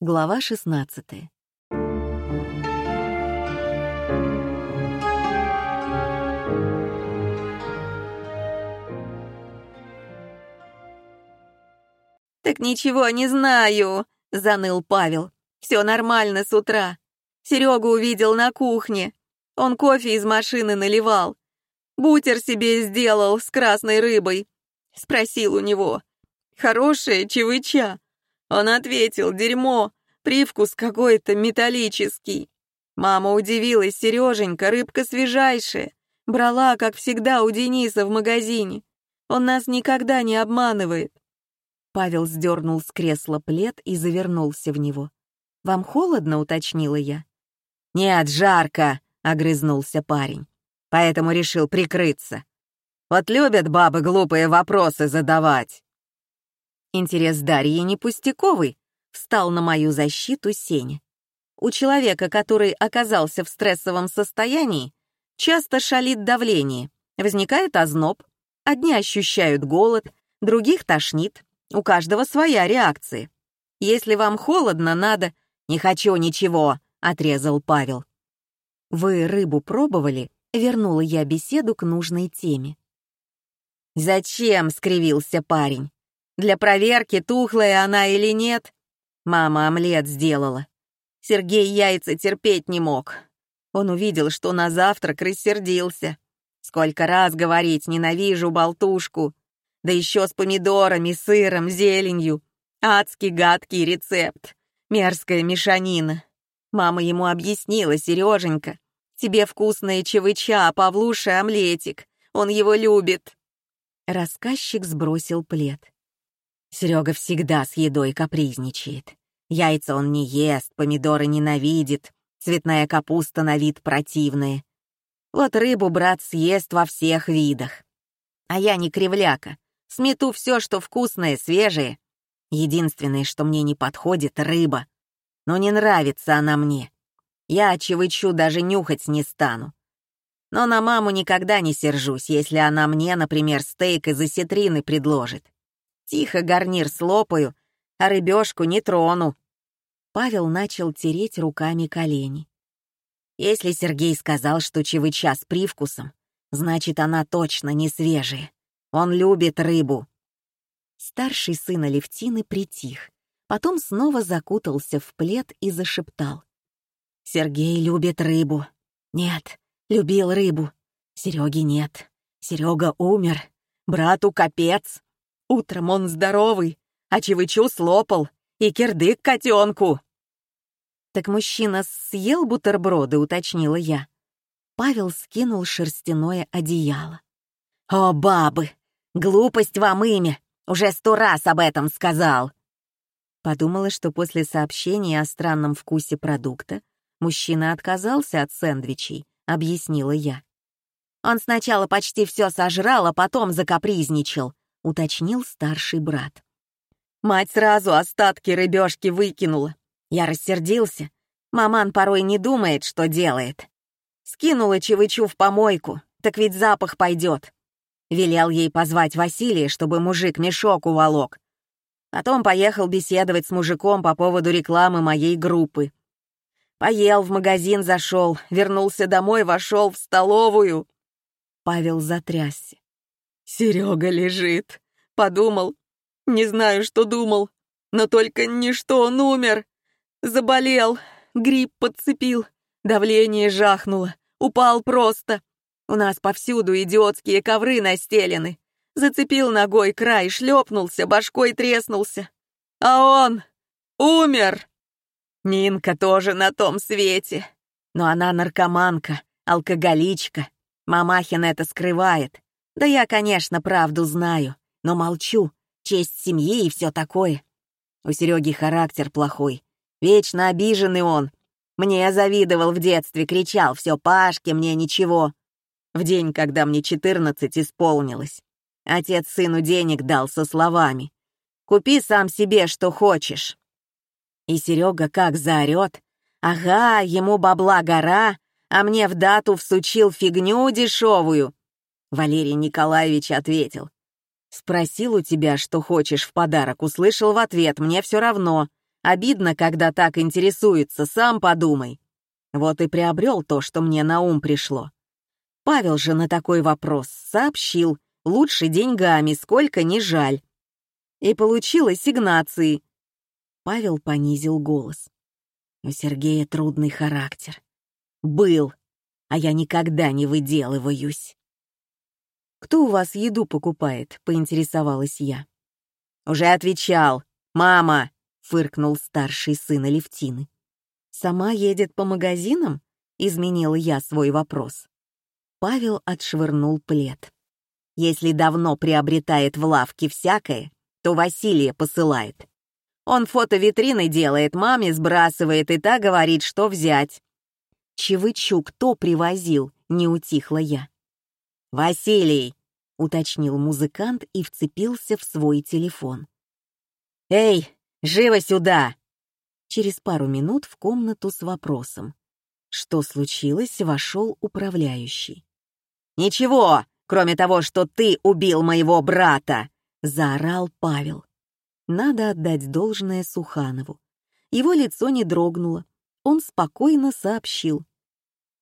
Глава 16. «Так ничего не знаю», — заныл Павел. «Все нормально с утра. Серегу увидел на кухне. Он кофе из машины наливал. Бутер себе сделал с красной рыбой. Спросил у него. «Хорошая чевыча?» Он ответил, «Дерьмо, привкус какой-то металлический». Мама удивилась, Сереженька, рыбка свежайшая. Брала, как всегда, у Дениса в магазине. Он нас никогда не обманывает. Павел сдернул с кресла плед и завернулся в него. «Вам холодно?» — уточнила я. «Нет, жарко», — огрызнулся парень. «Поэтому решил прикрыться. Вот любят бабы глупые вопросы задавать». Интерес Дарьи не пустяковый, встал на мою защиту Сеня. У человека, который оказался в стрессовом состоянии, часто шалит давление, возникает озноб, одни ощущают голод, других тошнит, у каждого своя реакция. Если вам холодно, надо... «Не хочу ничего», — отрезал Павел. «Вы рыбу пробовали?» — вернула я беседу к нужной теме. «Зачем?» — скривился парень. «Для проверки, тухлая она или нет?» Мама омлет сделала. Сергей яйца терпеть не мог. Он увидел, что на завтрак рассердился. Сколько раз говорить «ненавижу болтушку», да еще с помидорами, сыром, зеленью. Адский гадкий рецепт. Мерзкая мешанина. Мама ему объяснила, Сереженька, тебе вкусная чевыча, а Павлуша омлетик. Он его любит. Рассказчик сбросил плед. Серега всегда с едой капризничает. Яйца он не ест, помидоры ненавидит, цветная капуста на вид противная. Вот рыбу брат съест во всех видах. А я не кривляка, Смету все, что вкусное, свежее. Единственное, что мне не подходит — рыба. Но не нравится она мне. Я чевычу даже нюхать не стану. Но на маму никогда не сержусь, если она мне, например, стейк из осетрины предложит. Тихо гарнир слопаю, а рыбешку не трону. Павел начал тереть руками колени. Если Сергей сказал, что чевыча с привкусом, значит, она точно не свежая. Он любит рыбу». Старший сын Алевтины притих, потом снова закутался в плед и зашептал. «Сергей любит рыбу. Нет, любил рыбу. Сереги нет. Серега умер. Брату капец. Утром он здоровый, а чевычу слопал и кирдык котенку». «Так мужчина съел бутерброды», — уточнила я. Павел скинул шерстяное одеяло. «О, бабы! Глупость вам имя! Уже сто раз об этом сказал!» Подумала, что после сообщения о странном вкусе продукта мужчина отказался от сэндвичей, объяснила я. «Он сначала почти все сожрал, а потом закапризничал», — уточнил старший брат. Мать сразу остатки рыбешки выкинула. Я рассердился. Маман порой не думает, что делает. Скинула чевычу в помойку, так ведь запах пойдет. Велел ей позвать Василия, чтобы мужик мешок уволок. Потом поехал беседовать с мужиком по поводу рекламы моей группы. Поел, в магазин зашел, вернулся домой, вошел в столовую. Павел затрясся. Серега лежит. Подумал. Не знаю, что думал. Но только не что он умер. Заболел, грипп подцепил, давление жахнуло, упал просто. У нас повсюду идиотские ковры настелены. Зацепил ногой край, шлепнулся, башкой треснулся. А он умер. Нинка тоже на том свете. Но она наркоманка, алкоголичка. Мамахин это скрывает. Да я, конечно, правду знаю, но молчу. Честь семьи и все такое. У Сереги характер плохой. Вечно обиженный он. Мне завидовал в детстве, кричал «Все, Пашке, мне ничего» в день, когда мне 14 исполнилось. Отец сыну денег дал со словами «Купи сам себе, что хочешь». И Серега как заорет «Ага, ему бабла гора, а мне в дату всучил фигню дешевую». Валерий Николаевич ответил «Спросил у тебя, что хочешь в подарок, услышал в ответ, мне все равно, Обидно, когда так интересуется, сам подумай. Вот и приобрел то, что мне на ум пришло. Павел же на такой вопрос сообщил, лучше деньгами, сколько не жаль. И получил ассигнации. Павел понизил голос. У Сергея трудный характер. Был, а я никогда не выделываюсь. «Кто у вас еду покупает?» — поинтересовалась я. «Уже отвечал. Мама!» — фыркнул старший сын Алевтины. «Сама едет по магазинам?» — изменила я свой вопрос. Павел отшвырнул плед. «Если давно приобретает в лавке всякое, то Василия посылает. Он фото-витрины делает, маме сбрасывает и та говорит, что взять. Чевычу кто привозил, не утихла я. «Василий!» — уточнил музыкант и вцепился в свой телефон. «Эй, живо сюда!» Через пару минут в комнату с вопросом. Что случилось, вошел управляющий. «Ничего, кроме того, что ты убил моего брата!» — заорал Павел. Надо отдать должное Суханову. Его лицо не дрогнуло. Он спокойно сообщил.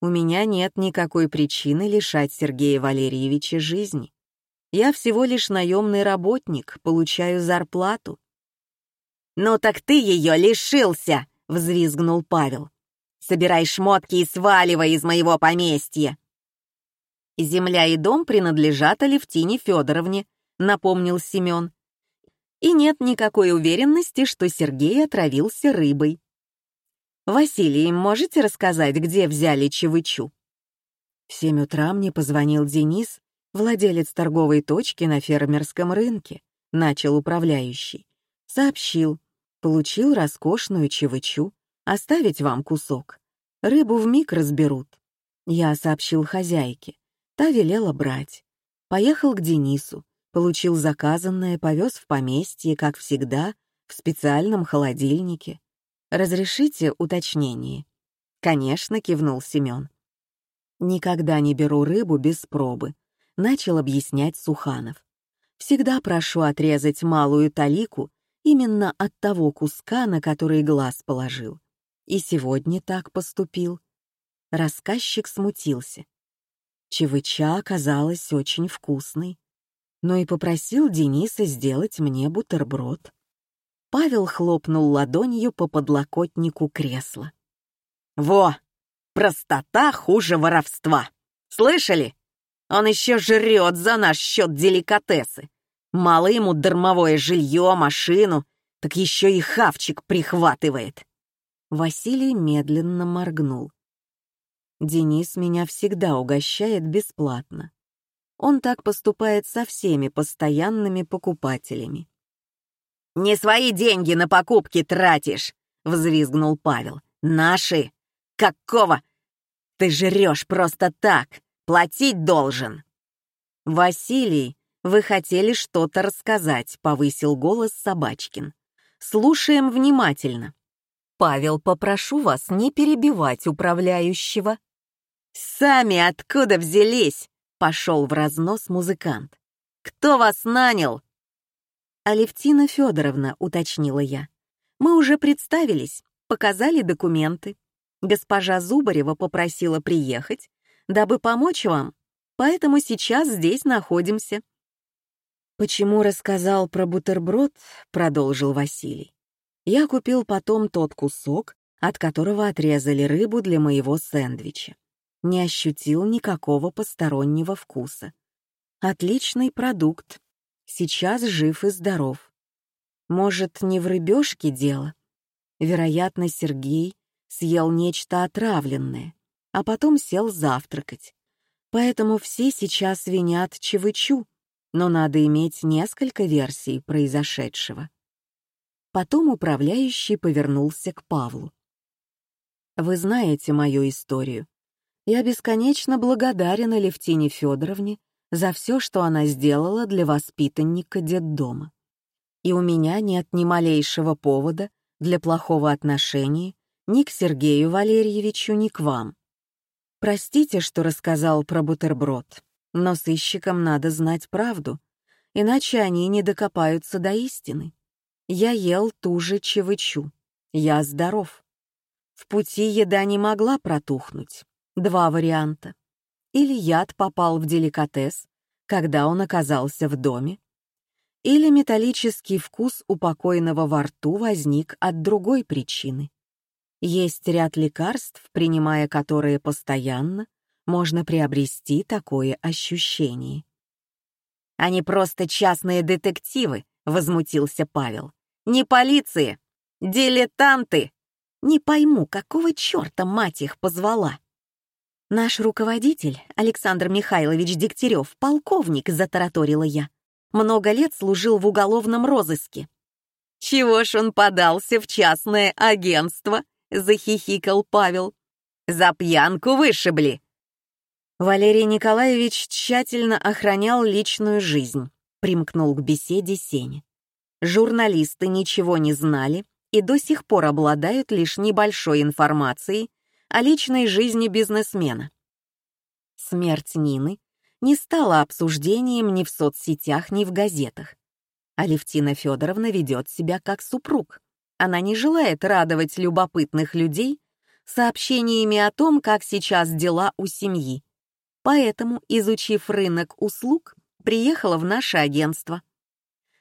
«У меня нет никакой причины лишать Сергея Валерьевича жизни. Я всего лишь наемный работник, получаю зарплату». «Ну так ты ее лишился!» — взвизгнул Павел. «Собирай шмотки и сваливай из моего поместья!» «Земля и дом принадлежат Алевтине Федоровне», — напомнил Семен. «И нет никакой уверенности, что Сергей отравился рыбой. Василий, можете рассказать, где взяли Чевычу?» В семь утра мне позвонил Денис, владелец торговой точки на фермерском рынке, начал управляющий. Сообщил, получил роскошную Чевычу, оставить вам кусок. Рыбу в миг разберут. Я сообщил хозяйке. Та велела брать. Поехал к Денису, получил заказанное, повез в поместье, как всегда, в специальном холодильнике. «Разрешите уточнение?» «Конечно», — кивнул Семен. «Никогда не беру рыбу без пробы», — начал объяснять Суханов. «Всегда прошу отрезать малую талику именно от того куска, на который глаз положил. И сегодня так поступил». Рассказчик смутился. Чевыча оказалась очень вкусной, но и попросил Дениса сделать мне бутерброд. Павел хлопнул ладонью по подлокотнику кресла. «Во! Простота хуже воровства! Слышали? Он еще жрет за наш счет деликатесы. Мало ему дармовое жилье, машину, так еще и хавчик прихватывает». Василий медленно моргнул. Денис меня всегда угощает бесплатно. Он так поступает со всеми постоянными покупателями. «Не свои деньги на покупки тратишь!» — взвизгнул Павел. «Наши! Какого? Ты жрешь просто так! Платить должен!» «Василий, вы хотели что-то рассказать», — повысил голос Собачкин. «Слушаем внимательно. Павел, попрошу вас не перебивать управляющего». «Сами откуда взялись?» — пошел в разнос музыкант. «Кто вас нанял?» «Алевтина Федоровна», — уточнила я. «Мы уже представились, показали документы. Госпожа Зубарева попросила приехать, дабы помочь вам, поэтому сейчас здесь находимся». «Почему рассказал про бутерброд?» — продолжил Василий. «Я купил потом тот кусок, от которого отрезали рыбу для моего сэндвича не ощутил никакого постороннего вкуса. Отличный продукт. Сейчас жив и здоров. Может, не в рыбешке дело? Вероятно, Сергей съел нечто отравленное, а потом сел завтракать. Поэтому все сейчас винят Чевычу, но надо иметь несколько версий произошедшего. Потом управляющий повернулся к Павлу. «Вы знаете мою историю. Я бесконечно благодарен Левтине Федоровне за все, что она сделала для воспитанника детдома. И у меня нет ни малейшего повода для плохого отношения ни к Сергею Валерьевичу, ни к вам. Простите, что рассказал про бутерброд, но сыщикам надо знать правду, иначе они не докопаются до истины. Я ел ту же чевычу. Я здоров. В пути еда не могла протухнуть. Два варианта. Или яд попал в деликатес, когда он оказался в доме, или металлический вкус у покойного во рту возник от другой причины. Есть ряд лекарств, принимая которые постоянно, можно приобрести такое ощущение. «Они просто частные детективы», — возмутился Павел. «Не полиция, дилетанты. Не пойму, какого черта мать их позвала?» «Наш руководитель, Александр Михайлович Дегтярев, полковник», — затараторила я. «Много лет служил в уголовном розыске». «Чего ж он подался в частное агентство?» — захихикал Павел. «За пьянку вышибли». Валерий Николаевич тщательно охранял личную жизнь, примкнул к беседе Сеня. Журналисты ничего не знали и до сих пор обладают лишь небольшой информацией о личной жизни бизнесмена. Смерть Нины не стала обсуждением ни в соцсетях, ни в газетах. Алевтина Федоровна ведет себя как супруг. Она не желает радовать любопытных людей сообщениями о том, как сейчас дела у семьи. Поэтому, изучив рынок услуг, приехала в наше агентство.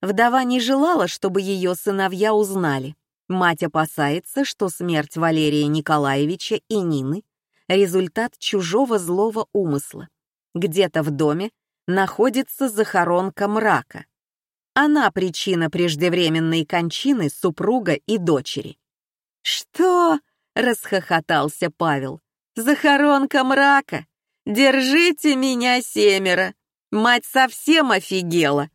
Вдова не желала, чтобы ее сыновья узнали, Мать опасается, что смерть Валерия Николаевича и Нины — результат чужого злого умысла. Где-то в доме находится захоронка мрака. Она причина преждевременной кончины супруга и дочери. «Что?» — расхохотался Павел. «Захоронка мрака! Держите меня, семеро! Мать совсем офигела!»